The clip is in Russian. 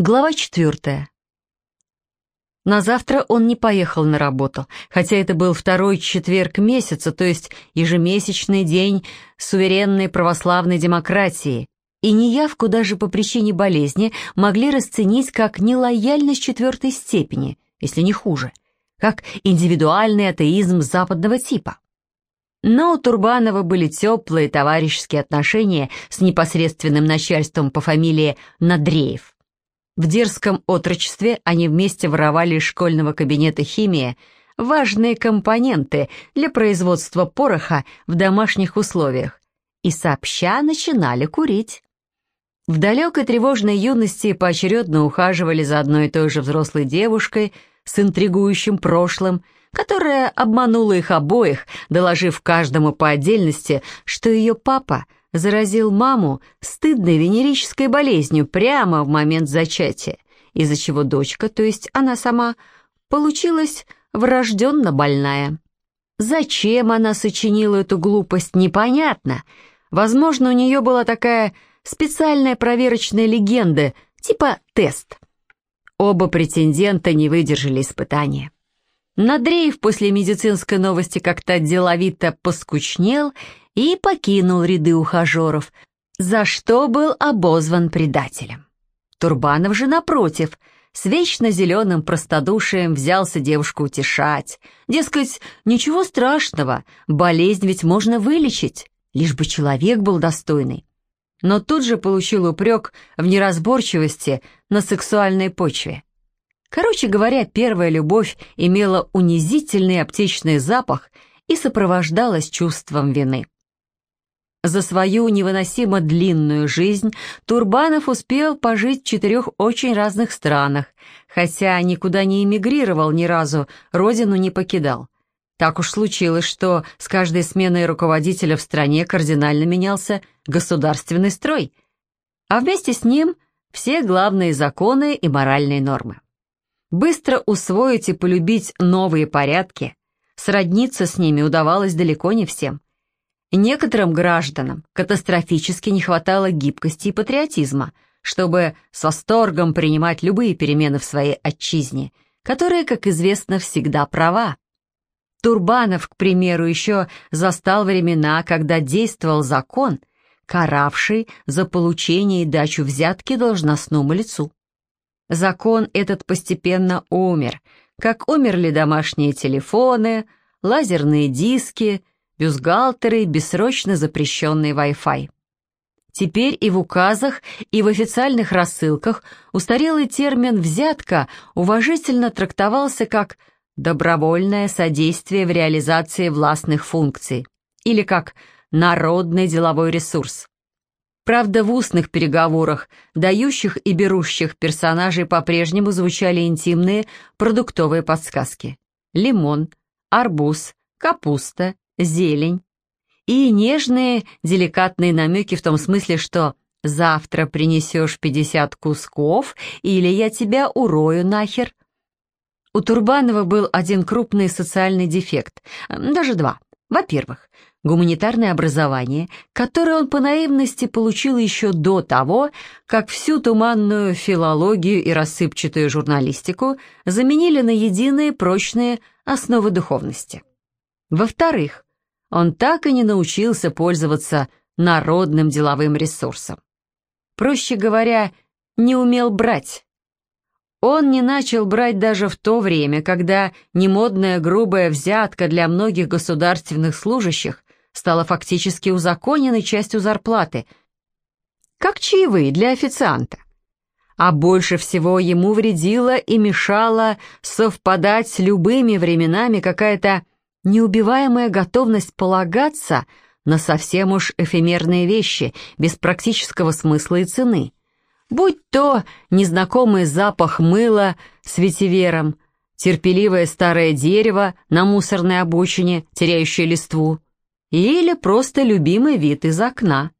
Глава четвертая. На завтра он не поехал на работу, хотя это был второй четверг месяца, то есть ежемесячный день суверенной православной демократии, и неявку даже по причине болезни могли расценить как нелояльность четвертой степени, если не хуже, как индивидуальный атеизм западного типа. Но у Турбанова были теплые товарищеские отношения с непосредственным начальством по фамилии Надреев. В дерзком отрочестве они вместе воровали из школьного кабинета химии важные компоненты для производства пороха в домашних условиях и сообща начинали курить. В далекой тревожной юности поочередно ухаживали за одной и той же взрослой девушкой с интригующим прошлым, которая обманула их обоих, доложив каждому по отдельности, что ее папа — заразил маму стыдной венерической болезнью прямо в момент зачатия, из-за чего дочка, то есть она сама, получилась врожденно больная. Зачем она сочинила эту глупость, непонятно. Возможно, у нее была такая специальная проверочная легенда, типа тест. Оба претендента не выдержали испытания. Надреев после медицинской новости как-то деловито поскучнел и покинул ряды ухажеров, за что был обозван предателем. Турбанов же, напротив, с вечно зеленым простодушием взялся девушку утешать. Дескать, ничего страшного, болезнь ведь можно вылечить, лишь бы человек был достойный. Но тут же получил упрек в неразборчивости на сексуальной почве. Короче говоря, первая любовь имела унизительный аптечный запах и сопровождалась чувством вины. За свою невыносимо длинную жизнь Турбанов успел пожить в четырех очень разных странах, хотя никуда не эмигрировал ни разу, родину не покидал. Так уж случилось, что с каждой сменой руководителя в стране кардинально менялся государственный строй, а вместе с ним все главные законы и моральные нормы. Быстро усвоить и полюбить новые порядки, сродниться с ними удавалось далеко не всем – Некоторым гражданам катастрофически не хватало гибкости и патриотизма, чтобы с восторгом принимать любые перемены в своей отчизне, которая, как известно, всегда права. Турбанов, к примеру, еще застал времена, когда действовал закон, каравший за получение и дачу взятки должностному лицу. Закон этот постепенно умер, как умерли домашние телефоны, лазерные диски, бюстгальтеры и бессрочно запрещенный Wi-Fi. Теперь и в указах, и в официальных рассылках устарелый термин «взятка» уважительно трактовался как «добровольное содействие в реализации властных функций» или как «народный деловой ресурс». Правда, в устных переговорах, дающих и берущих персонажей по-прежнему звучали интимные продуктовые подсказки. Лимон, арбуз, капуста, зелень и нежные, деликатные намеки в том смысле, что «завтра принесешь 50 кусков или я тебя урою нахер». У Турбанова был один крупный социальный дефект, даже два. Во-первых, гуманитарное образование, которое он по наивности получил еще до того, как всю туманную филологию и рассыпчатую журналистику заменили на единые прочные основы духовности. Во-вторых, он так и не научился пользоваться народным деловым ресурсом. Проще говоря, не умел брать. Он не начал брать даже в то время, когда немодная грубая взятка для многих государственных служащих стала фактически узаконенной частью зарплаты, как чаевые для официанта. А больше всего ему вредила и мешала совпадать с любыми временами какая-то неубиваемая готовность полагаться на совсем уж эфемерные вещи, без практического смысла и цены. Будь то незнакомый запах мыла с ветивером, терпеливое старое дерево на мусорной обочине, теряющее листву, или просто любимый вид из окна.